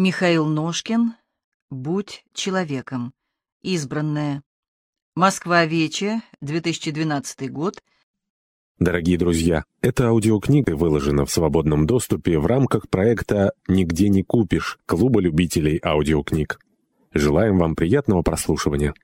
Михаил Ножкин «Будь человеком». Избранное. Москва Вече, 2012 год. Дорогие друзья, эта аудиокнига выложена в свободном доступе в рамках проекта «Нигде не купишь» Клуба любителей аудиокниг. Желаем вам приятного прослушивания.